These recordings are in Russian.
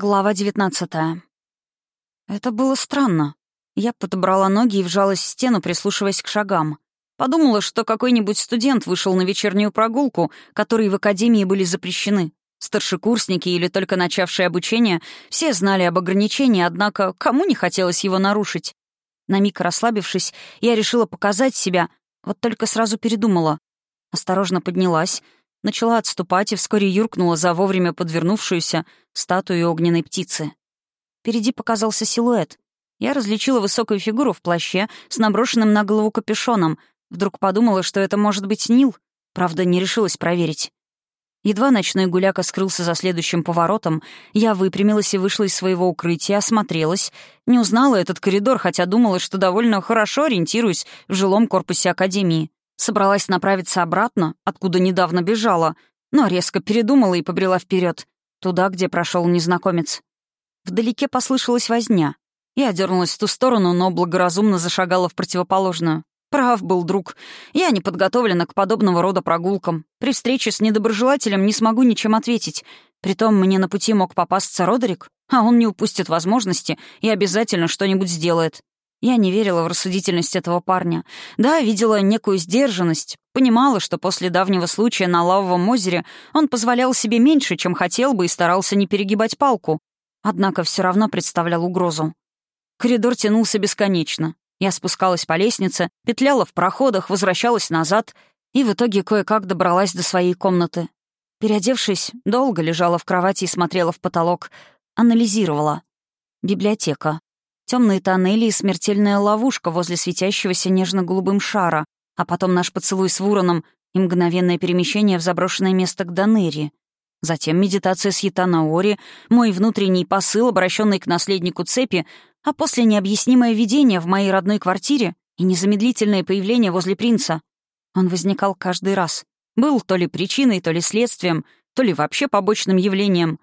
Глава 19 Это было странно. Я подобрала ноги и вжалась в стену, прислушиваясь к шагам. Подумала, что какой-нибудь студент вышел на вечернюю прогулку, которые в академии были запрещены. Старшекурсники или только начавшие обучение все знали об ограничении, однако кому не хотелось его нарушить? На миг расслабившись, я решила показать себя, вот только сразу передумала. Осторожно поднялась, начала отступать и вскоре юркнула за вовремя подвернувшуюся статую огненной птицы. Впереди показался силуэт. Я различила высокую фигуру в плаще с наброшенным на голову капюшоном. Вдруг подумала, что это может быть Нил. Правда, не решилась проверить. Едва ночной гуляка скрылся за следующим поворотом, я выпрямилась и вышла из своего укрытия, осмотрелась. Не узнала этот коридор, хотя думала, что довольно хорошо ориентируюсь в жилом корпусе Академии. Собралась направиться обратно, откуда недавно бежала, но резко передумала и побрела вперед, туда, где прошел незнакомец. Вдалеке послышалась возня. Я дернулась в ту сторону, но благоразумно зашагала в противоположную. Прав был друг. Я не подготовлена к подобного рода прогулкам. При встрече с недоброжелателем не смогу ничем ответить. Притом мне на пути мог попасться Родерик, а он не упустит возможности и обязательно что-нибудь сделает. Я не верила в рассудительность этого парня. Да, видела некую сдержанность, понимала, что после давнего случая на лавовом озере он позволял себе меньше, чем хотел бы, и старался не перегибать палку. Однако все равно представлял угрозу. Коридор тянулся бесконечно. Я спускалась по лестнице, петляла в проходах, возвращалась назад и в итоге кое-как добралась до своей комнаты. Переодевшись, долго лежала в кровати и смотрела в потолок, анализировала. Библиотека. Темные тоннели и смертельная ловушка возле светящегося нежно-голубым шара, а потом наш поцелуй с Вуроном и мгновенное перемещение в заброшенное место к Данери. Затем медитация с Ятанаори, мой внутренний посыл, обращенный к наследнику цепи, а после необъяснимое видение в моей родной квартире и незамедлительное появление возле принца. Он возникал каждый раз. Был то ли причиной, то ли следствием, то ли вообще побочным явлением.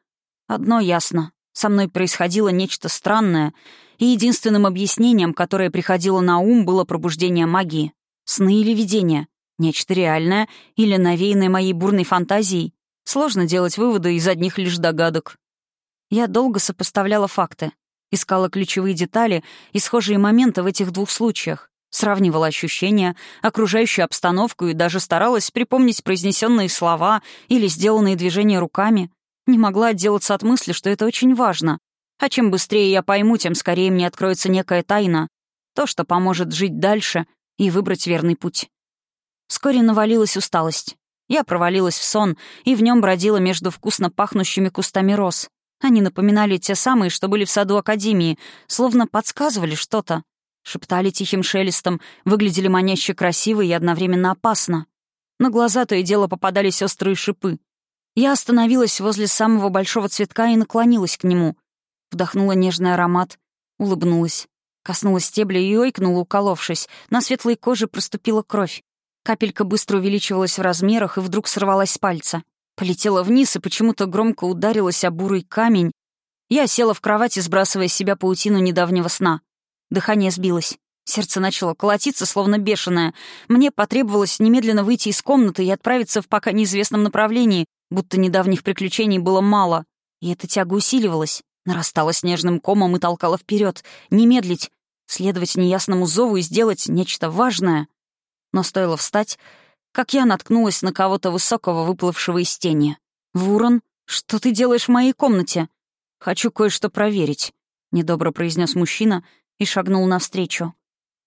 Одно ясно. Со мной происходило нечто странное, и единственным объяснением, которое приходило на ум, было пробуждение магии. Сны или видения. Нечто реальное или навеянное моей бурной фантазией. Сложно делать выводы из одних лишь догадок. Я долго сопоставляла факты. Искала ключевые детали и схожие моменты в этих двух случаях. Сравнивала ощущения, окружающую обстановку и даже старалась припомнить произнесенные слова или сделанные движения руками. Не могла отделаться от мысли, что это очень важно. А чем быстрее я пойму, тем скорее мне откроется некая тайна. То, что поможет жить дальше и выбрать верный путь. Вскоре навалилась усталость. Я провалилась в сон и в нем бродила между вкусно пахнущими кустами роз. Они напоминали те самые, что были в саду Академии, словно подсказывали что-то. Шептали тихим шелестом, выглядели маняще красиво и одновременно опасно. На глаза то и дело попадались острые шипы. Я остановилась возле самого большого цветка и наклонилась к нему. Вдохнула нежный аромат, улыбнулась. Коснулась стебля и ойкнула, уколовшись. На светлой коже проступила кровь. Капелька быстро увеличивалась в размерах и вдруг сорвалась с пальца. Полетела вниз и почему-то громко ударилась о бурый камень. Я села в кровати, сбрасывая с себя паутину недавнего сна. Дыхание сбилось. Сердце начало колотиться, словно бешеное. Мне потребовалось немедленно выйти из комнаты и отправиться в пока неизвестном направлении, будто недавних приключений было мало. И эта тяга усиливалась, нарастала снежным комом и толкала вперед, не медлить, следовать неясному зову и сделать нечто важное. Но стоило встать, как я наткнулась на кого-то высокого, выплывшего из тени. «Вурон, что ты делаешь в моей комнате?» «Хочу кое-что проверить», — недобро произнес мужчина и шагнул навстречу.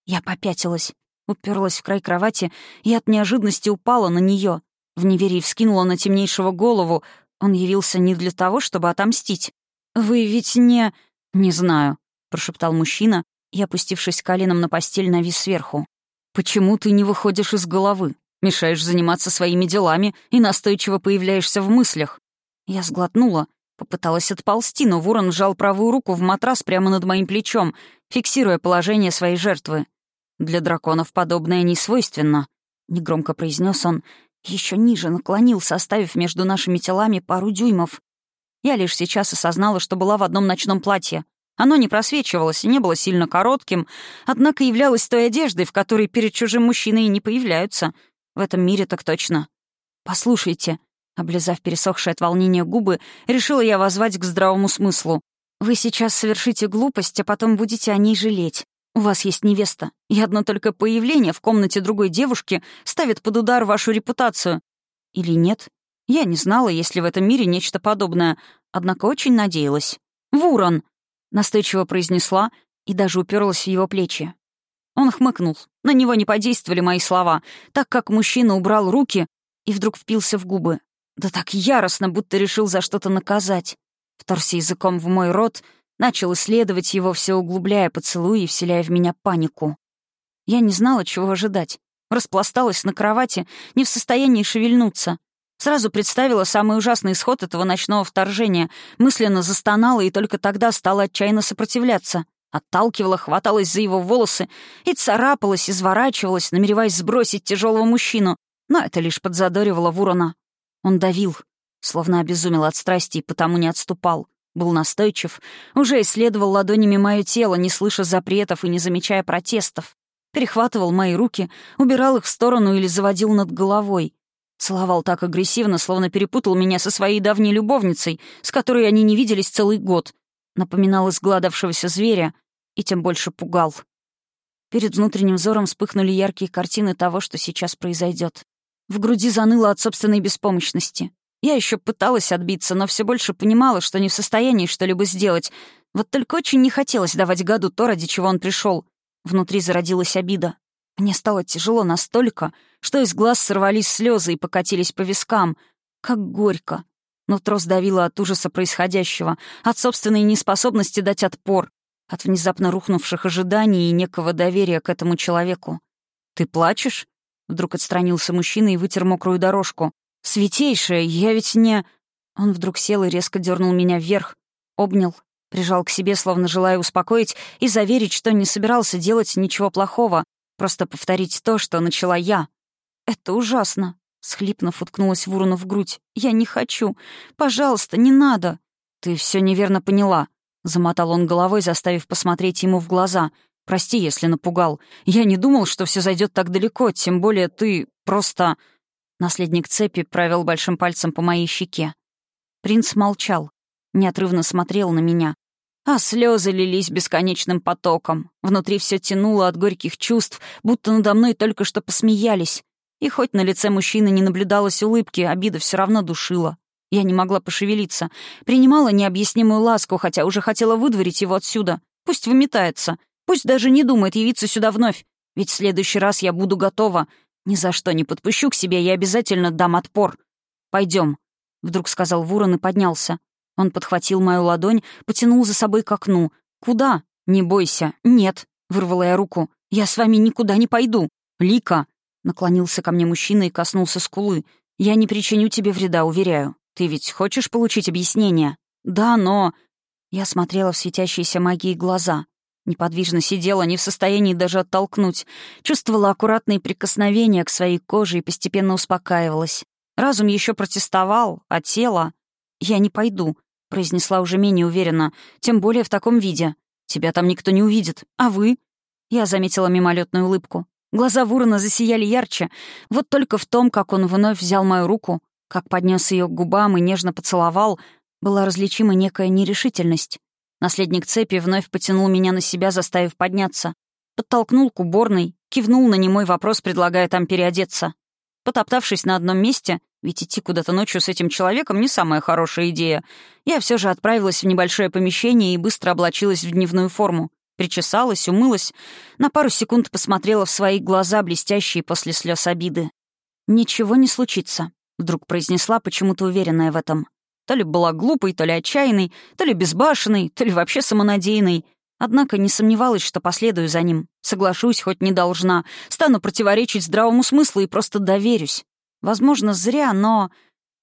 Я попятилась, уперлась в край кровати и от неожиданности упала на нее. В неверии вскинула на темнейшего голову. Он явился не для того, чтобы отомстить. «Вы ведь не...» «Не знаю», — прошептал мужчина и, опустившись коленом на постель, навис сверху. «Почему ты не выходишь из головы? Мешаешь заниматься своими делами и настойчиво появляешься в мыслях?» Я сглотнула, попыталась отползти, но ворон сжал правую руку в матрас прямо над моим плечом, фиксируя положение своей жертвы. «Для драконов подобное не свойственно», — негромко произнес он еще ниже наклонился, оставив между нашими телами пару дюймов. Я лишь сейчас осознала, что была в одном ночном платье. Оно не просвечивалось и не было сильно коротким, однако являлось той одеждой, в которой перед чужим мужчиной и не появляются. В этом мире так точно. «Послушайте», — Облизав пересохшие от волнения губы, решила я возвать к здравому смыслу. «Вы сейчас совершите глупость, а потом будете о ней жалеть. У вас есть невеста, и одно только появление в комнате другой девушки ставит под удар вашу репутацию. Или нет? Я не знала, есть ли в этом мире нечто подобное, однако очень надеялась. «Вурон!» — настойчиво произнесла и даже уперлась в его плечи. Он хмыкнул. На него не подействовали мои слова, так как мужчина убрал руки и вдруг впился в губы. Да так яростно, будто решил за что-то наказать. Вторся языком в мой рот — Начал исследовать его, все углубляя поцелуи и вселяя в меня панику. Я не знала, чего ожидать. Распласталась на кровати, не в состоянии шевельнуться. Сразу представила самый ужасный исход этого ночного вторжения, мысленно застонала и только тогда стала отчаянно сопротивляться. Отталкивала, хваталась за его волосы и царапалась, изворачивалась, намереваясь сбросить тяжелого мужчину, но это лишь подзадоривало Вурона. Он давил, словно обезумел от страсти и потому не отступал. Был настойчив, уже исследовал ладонями мое тело, не слыша запретов и не замечая протестов. Перехватывал мои руки, убирал их в сторону или заводил над головой. Целовал так агрессивно, словно перепутал меня со своей давней любовницей, с которой они не виделись целый год. Напоминал изгладавшегося зверя и тем больше пугал. Перед внутренним взором вспыхнули яркие картины того, что сейчас произойдет. В груди заныло от собственной беспомощности. Я еще пыталась отбиться, но все больше понимала, что не в состоянии что-либо сделать. Вот только очень не хотелось давать гаду то, ради чего он пришел. Внутри зародилась обида. Мне стало тяжело настолько, что из глаз сорвались слезы и покатились по вискам. Как горько. Нутро сдавило от ужаса происходящего, от собственной неспособности дать отпор, от внезапно рухнувших ожиданий и некого доверия к этому человеку. «Ты плачешь?» Вдруг отстранился мужчина и вытер мокрую дорожку. «Святейшая, я ведь не...» Он вдруг сел и резко дернул меня вверх, обнял, прижал к себе, словно желая успокоить и заверить, что не собирался делать ничего плохого, просто повторить то, что начала я. «Это ужасно», — схлипнув, уткнулась Вуруну в грудь. «Я не хочу. Пожалуйста, не надо». «Ты все неверно поняла», — замотал он головой, заставив посмотреть ему в глаза. «Прости, если напугал. Я не думал, что все зайдет так далеко, тем более ты просто...» Наследник цепи провел большим пальцем по моей щеке. Принц молчал, неотрывно смотрел на меня, а слезы лились бесконечным потоком. Внутри все тянуло от горьких чувств, будто надо мной только что посмеялись. И хоть на лице мужчины не наблюдалось улыбки, обида все равно душила. Я не могла пошевелиться. Принимала необъяснимую ласку, хотя уже хотела выдворить его отсюда. Пусть выметается. Пусть даже не думает явиться сюда вновь. Ведь в следующий раз я буду готова. Ни за что не подпущу к себе, я обязательно дам отпор. Пойдем, вдруг сказал Вурон и поднялся. Он подхватил мою ладонь, потянул за собой к окну. «Куда?» «Не бойся». «Нет», — вырвала я руку. «Я с вами никуда не пойду». «Лика», — наклонился ко мне мужчина и коснулся скулы. «Я не причиню тебе вреда, уверяю. Ты ведь хочешь получить объяснение?» «Да, но...» Я смотрела в светящиеся магией глаза. Неподвижно сидела, не в состоянии даже оттолкнуть. Чувствовала аккуратные прикосновения к своей коже и постепенно успокаивалась. Разум еще протестовал, а тело... «Я не пойду», — произнесла уже менее уверенно, «тем более в таком виде. Тебя там никто не увидит. А вы?» Я заметила мимолетную улыбку. Глаза Вурона засияли ярче. Вот только в том, как он вновь взял мою руку, как поднес ее к губам и нежно поцеловал, была различима некая нерешительность. Наследник цепи вновь потянул меня на себя, заставив подняться. Подтолкнул к уборной, кивнул на немой вопрос, предлагая там переодеться. Потоптавшись на одном месте, ведь идти куда-то ночью с этим человеком не самая хорошая идея, я все же отправилась в небольшое помещение и быстро облачилась в дневную форму. Причесалась, умылась, на пару секунд посмотрела в свои глаза, блестящие после слез обиды. «Ничего не случится», — вдруг произнесла, почему-то уверенная в этом. То ли была глупой, то ли отчаянной, то ли безбашенной, то ли вообще самонадеянной. Однако не сомневалась, что последую за ним. Соглашусь, хоть не должна. Стану противоречить здравому смыслу и просто доверюсь. Возможно, зря, но...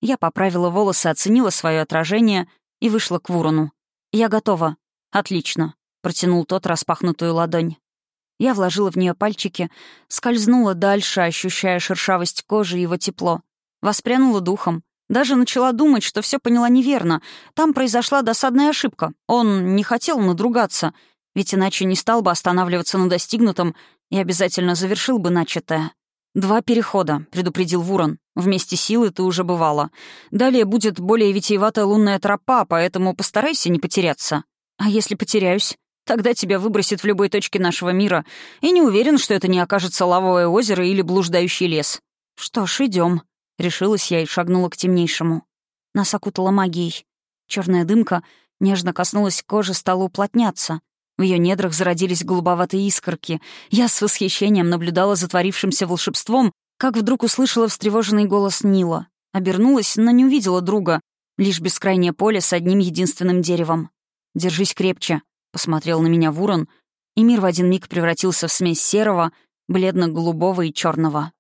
Я поправила волосы, оценила свое отражение и вышла к Вурону. «Я готова». «Отлично», — протянул тот распахнутую ладонь. Я вложила в нее пальчики, скользнула дальше, ощущая шершавость кожи и его тепло. Воспрянула духом, даже начала думать, что все поняла неверно. Там произошла досадная ошибка. Он не хотел надругаться, ведь иначе не стал бы останавливаться на достигнутом и обязательно завершил бы начатое. «Два перехода», — предупредил Вурон. Вместе силы ты уже бывала. Далее будет более витиеватая лунная тропа, поэтому постарайся не потеряться. А если потеряюсь? Тогда тебя выбросит в любой точке нашего мира, и не уверен, что это не окажется лавовое озеро или блуждающий лес. Что ж, идем. Решилась я и шагнула к темнейшему. Нас окутала магией. Черная дымка нежно коснулась кожи, стала уплотняться. В ее недрах зародились голубоватые искорки. Я с восхищением наблюдала за творившимся волшебством, как вдруг услышала встревоженный голос Нила. Обернулась, но не увидела друга. Лишь бескрайнее поле с одним единственным деревом. «Держись крепче», — посмотрел на меня Вурон, и мир в один миг превратился в смесь серого, бледно-голубого и черного.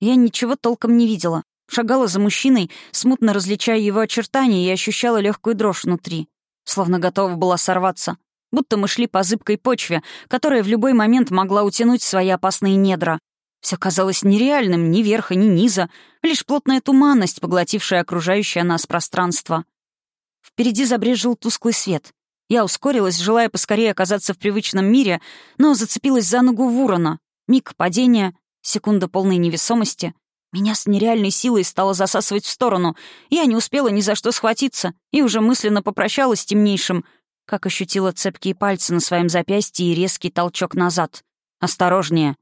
Я ничего толком не видела. Шагала за мужчиной, смутно различая его очертания, и ощущала легкую дрожь внутри. Словно готова была сорваться. Будто мы шли по зыбкой почве, которая в любой момент могла утянуть свои опасные недра. Все казалось нереальным, ни верха, ни низа, лишь плотная туманность, поглотившая окружающее нас пространство. Впереди забрежил тусклый свет. Я ускорилась, желая поскорее оказаться в привычном мире, но зацепилась за ногу Вурона. Миг падения, секунда полной невесомости. Меня с нереальной силой стало засасывать в сторону. Я не успела ни за что схватиться и уже мысленно попрощалась с темнейшим, как ощутила цепкие пальцы на своем запястье и резкий толчок назад. «Осторожнее!»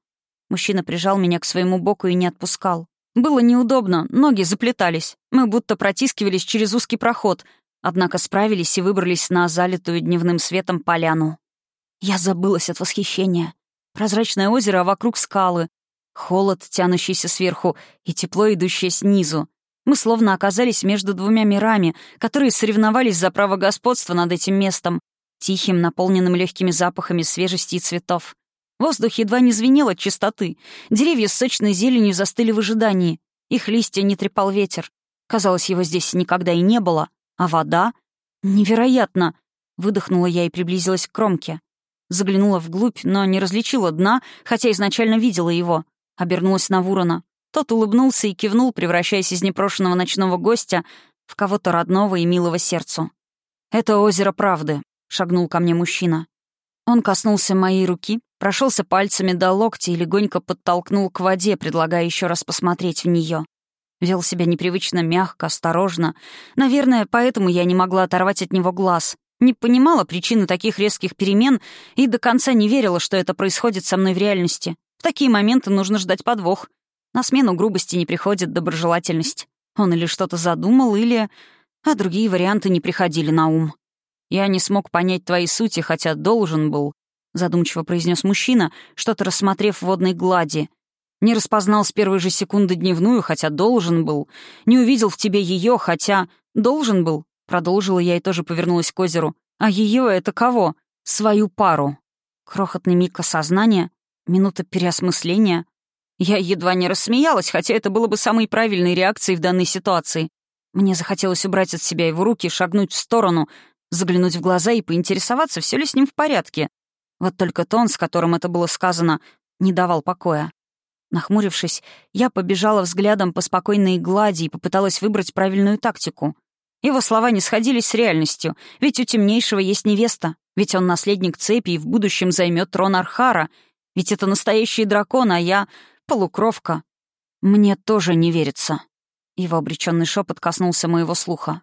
Мужчина прижал меня к своему боку и не отпускал. Было неудобно, ноги заплетались. Мы будто протискивались через узкий проход, однако справились и выбрались на залитую дневным светом поляну. Я забылась от восхищения. Прозрачное озеро, вокруг скалы. Холод, тянущийся сверху, и тепло, идущее снизу. Мы словно оказались между двумя мирами, которые соревновались за право господства над этим местом, тихим, наполненным легкими запахами свежести и цветов. Воздух едва не звенел от чистоты. Деревья с сочной зеленью застыли в ожидании. Их листья не трепал ветер. Казалось, его здесь никогда и не было. А вода? Невероятно! Выдохнула я и приблизилась к кромке. Заглянула вглубь, но не различила дна, хотя изначально видела его. Обернулась на Вурона. Тот улыбнулся и кивнул, превращаясь из непрошенного ночного гостя в кого-то родного и милого сердцу. «Это озеро правды», — шагнул ко мне мужчина. Он коснулся моей руки, прошелся пальцами до локтя и легонько подтолкнул к воде, предлагая еще раз посмотреть в нее. Вел себя непривычно мягко, осторожно. Наверное, поэтому я не могла оторвать от него глаз. Не понимала причины таких резких перемен и до конца не верила, что это происходит со мной в реальности. В такие моменты нужно ждать подвох. На смену грубости не приходит доброжелательность. Он или что-то задумал, или... А другие варианты не приходили на ум. Я не смог понять твои сути, хотя должен был. — задумчиво произнес мужчина, что-то рассмотрев в водной глади. «Не распознал с первой же секунды дневную, хотя должен был. Не увидел в тебе ее, хотя должен был». Продолжила я и тоже повернулась к озеру. «А ее это кого? Свою пару». Крохотный миг осознания, минута переосмысления. Я едва не рассмеялась, хотя это было бы самой правильной реакцией в данной ситуации. Мне захотелось убрать от себя его руки, шагнуть в сторону, заглянуть в глаза и поинтересоваться, все ли с ним в порядке. Вот только тон, с которым это было сказано, не давал покоя. Нахмурившись, я побежала взглядом по спокойной глади и попыталась выбрать правильную тактику. Его слова не сходились с реальностью, ведь у темнейшего есть невеста, ведь он наследник цепи и в будущем займет трон Архара, ведь это настоящий дракон, а я — полукровка. Мне тоже не верится. Его обреченный шепот коснулся моего слуха.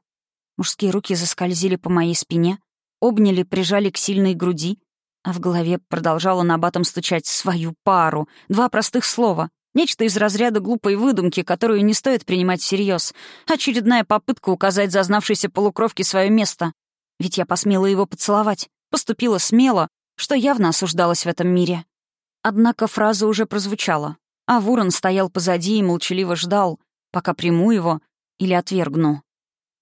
Мужские руки заскользили по моей спине, обняли, прижали к сильной груди, а в голове продолжала на батом стучать свою пару. Два простых слова. Нечто из разряда глупой выдумки, которую не стоит принимать всерьез. Очередная попытка указать зазнавшейся полукровке свое место. Ведь я посмела его поцеловать. Поступила смело, что явно осуждалось в этом мире. Однако фраза уже прозвучала. А Вурон стоял позади и молчаливо ждал, пока приму его или отвергну.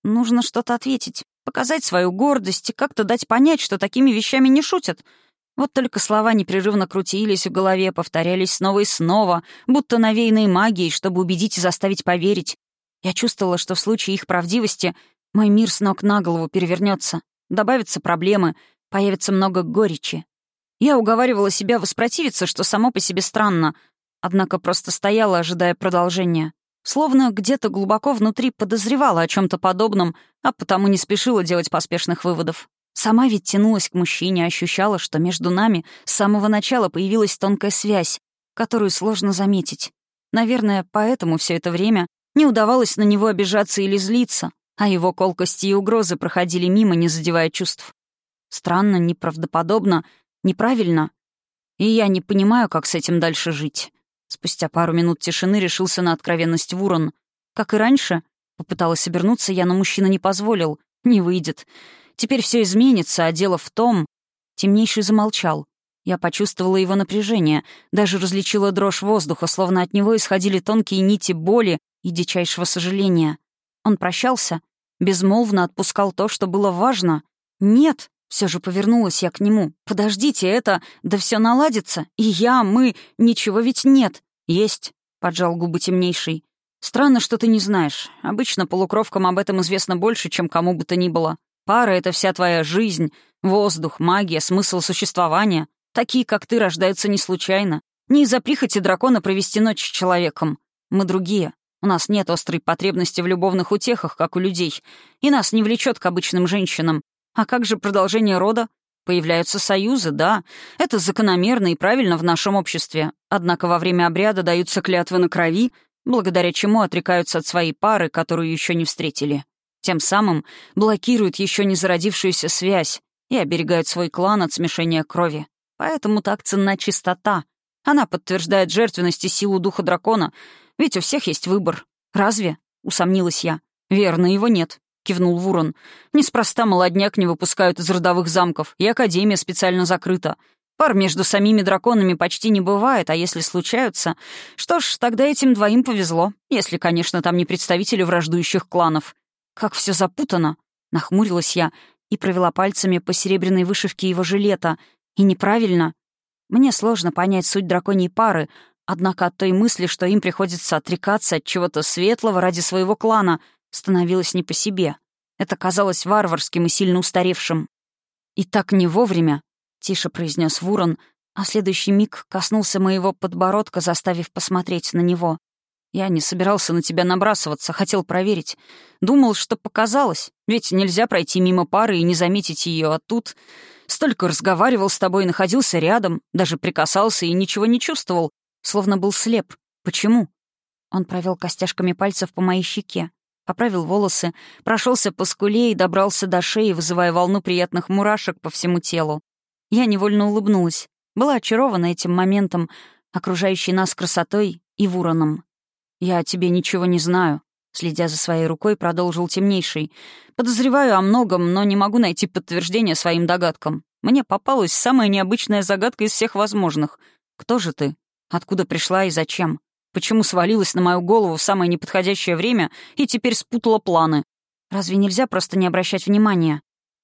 Нужно что-то ответить, показать свою гордость и как-то дать понять, что такими вещами не шутят — вот только слова непрерывно крутились в голове, повторялись снова и снова, будто навеянные магией, чтобы убедить и заставить поверить. Я чувствовала, что в случае их правдивости мой мир с ног на голову перевернется, добавятся проблемы, появится много горечи. Я уговаривала себя воспротивиться, что само по себе странно, однако просто стояла, ожидая продолжения. Словно где-то глубоко внутри подозревала о чем то подобном, а потому не спешила делать поспешных выводов. Сама ведь тянулась к мужчине, ощущала, что между нами с самого начала появилась тонкая связь, которую сложно заметить. Наверное, поэтому все это время Не удавалось на него обижаться или злиться, а его колкости и угрозы проходили мимо, не задевая чувств. Странно, неправдоподобно, неправильно. И я не понимаю, как с этим дальше жить. Спустя пару минут тишины решился на откровенность Вурон. Как и раньше, попыталась обернуться я, но мужчина не позволил. Не выйдет. Теперь все изменится, а дело в том... Темнейший замолчал. Я почувствовала его напряжение, даже различила дрожь воздуха, словно от него исходили тонкие нити боли и дичайшего сожаления. Он прощался, безмолвно отпускал то, что было важно. «Нет!» — все же повернулась я к нему. «Подождите, это... Да все наладится. И я, мы... Ничего ведь нет!» «Есть!» — поджал губы темнейший. «Странно, что ты не знаешь. Обычно полукровкам об этом известно больше, чем кому бы то ни было. Пара — это вся твоя жизнь, воздух, магия, смысл существования. Такие, как ты, рождаются не случайно. Не из-за прихоти дракона провести ночь с человеком. Мы другие. У нас нет острой потребности в любовных утехах, как у людей, и нас не влечет к обычным женщинам. А как же продолжение рода? Появляются союзы, да. Это закономерно и правильно в нашем обществе. Однако во время обряда даются клятвы на крови, благодаря чему отрекаются от своей пары, которую еще не встретили. Тем самым блокируют еще не зародившуюся связь и оберегают свой клан от смешения крови. Поэтому так ценна чистота. Она подтверждает жертвенность и силу духа дракона, ведь у всех есть выбор. Разве? Усомнилась я. Верно, его нет, кивнул Вурон. Неспроста молодняк не выпускают из родовых замков, и Академия специально закрыта. Пар между самими драконами почти не бывает, а если случаются... Что ж, тогда этим двоим повезло, если, конечно, там не представители враждующих кланов. Как все запутано! Нахмурилась я и провела пальцами по серебряной вышивке его жилета — и неправильно. Мне сложно понять суть драконьей пары, однако от той мысли, что им приходится отрекаться от чего-то светлого ради своего клана, становилось не по себе. Это казалось варварским и сильно устаревшим. «И так не вовремя», — тише произнес Вурон, а следующий миг коснулся моего подбородка, заставив посмотреть на него. «Я не собирался на тебя набрасываться, хотел проверить. Думал, что показалось, ведь нельзя пройти мимо пары и не заметить ее, а тут...» Столько разговаривал с тобой, находился рядом, даже прикасался и ничего не чувствовал, словно был слеп. Почему?» Он провел костяшками пальцев по моей щеке, поправил волосы, прошелся по скуле и добрался до шеи, вызывая волну приятных мурашек по всему телу. Я невольно улыбнулась, была очарована этим моментом, окружающей нас красотой и вуроном. «Я о тебе ничего не знаю», — следя за своей рукой, продолжил темнейший. «Подозреваю о многом, но не могу найти подтверждения своим догадкам. Мне попалась самая необычная загадка из всех возможных. Кто же ты? Откуда пришла и зачем? Почему свалилась на мою голову в самое неподходящее время и теперь спутала планы? Разве нельзя просто не обращать внимания?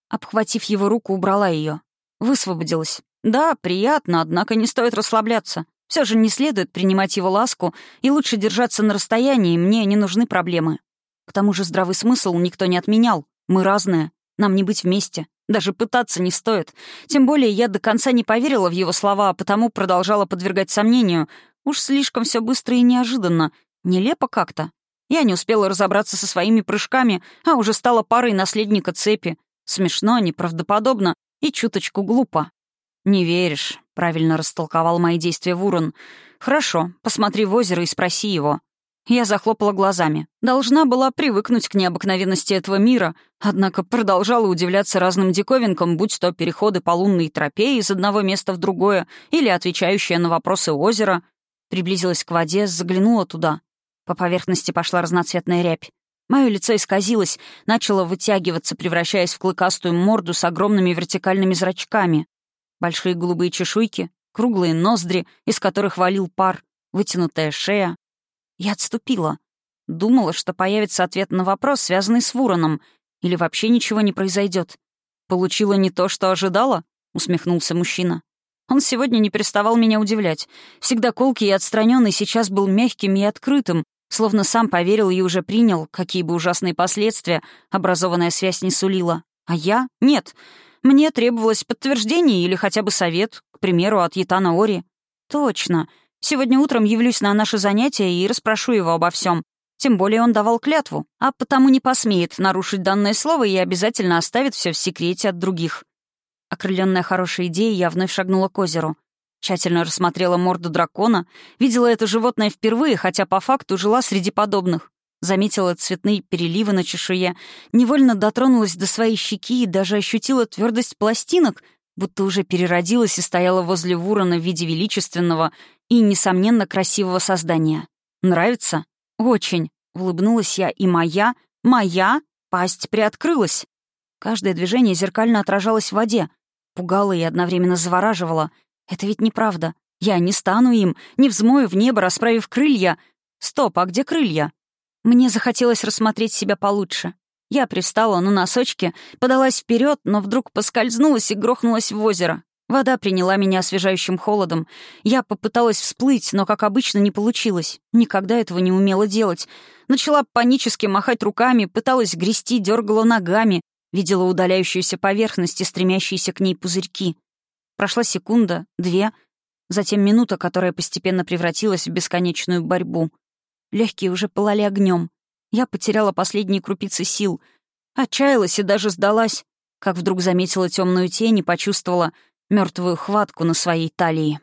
Обхватив его руку, убрала ее. Высвободилась. Да, приятно, однако не стоит расслабляться. Все же не следует принимать его ласку, и лучше держаться на расстоянии, мне не нужны проблемы. К тому же здравый смысл никто не отменял. Мы разные, нам не быть вместе. Даже пытаться не стоит. Тем более я до конца не поверила в его слова, а потому продолжала подвергать сомнению. Уж слишком все быстро и неожиданно. Нелепо как-то. Я не успела разобраться со своими прыжками, а уже стала парой наследника цепи. Смешно, неправдоподобно и чуточку глупо. «Не веришь», — правильно растолковал мои действия Вурон. «Хорошо, посмотри в озеро и спроси его». Я захлопала глазами. Должна была привыкнуть к необыкновенности этого мира, однако продолжала удивляться разным диковинкам, будь то переходы по лунной тропе из одного места в другое или отвечающие на вопросы озера. Приблизилась к воде, заглянула туда. По поверхности пошла разноцветная рябь. Мое лицо исказилось, начало вытягиваться, превращаясь в клыкастую морду с огромными вертикальными зрачками. Большие голубые чешуйки, круглые ноздри, из которых валил пар, вытянутая шея, я отступила. Думала, что появится ответ на вопрос, связанный с Вуроном, или вообще ничего не произойдет. «Получила не то, что ожидала?» — усмехнулся мужчина. Он сегодня не переставал меня удивлять. Всегда колкий и отстраненный сейчас был мягким и открытым, словно сам поверил и уже принял, какие бы ужасные последствия образованная связь не сулила. А я — нет. Мне требовалось подтверждение или хотя бы совет, к примеру, от Ятана Ори. Точно. Сегодня утром явлюсь на наше занятие и расспрошу его обо всем. Тем более он давал клятву, а потому не посмеет нарушить данное слово и обязательно оставит все в секрете от других. Окрыленная хорошей идеей, я вновь шагнула к озеру. Тщательно рассмотрела морду дракона, видела это животное впервые, хотя по факту жила среди подобных. заметила цветные переливы на чешуе, невольно дотронулась до своей щеки и даже ощутила твердость пластинок, будто уже переродилась и стояла возле Вурона в виде величественного и, несомненно, красивого создания. «Нравится?» «Очень», — улыбнулась я, и моя, моя пасть приоткрылась. Каждое движение зеркально отражалось в воде, пугало и одновременно завораживало. Это ведь неправда. Я не стану им, не взмою в небо, расправив крылья. Стоп, а где крылья? Мне захотелось рассмотреть себя получше. Я пристала на носочки, подалась вперед, но вдруг поскользнулась и грохнулась в озеро. Вода приняла меня освежающим холодом. Я попыталась всплыть, но, как обычно, не получилось. Никогда этого не умела делать. Начала панически махать руками, пыталась грести, дергала ногами, видела удаляющуюся поверхность и стремящиеся к ней пузырьки. Прошла секунда, две, затем минута, которая постепенно превратилась в бесконечную борьбу. Легкие уже пылали огнем. Я потеряла последние крупицы сил. Отчаялась и даже сдалась, как вдруг заметила темную тень и почувствовала мертвую хватку на своей талии.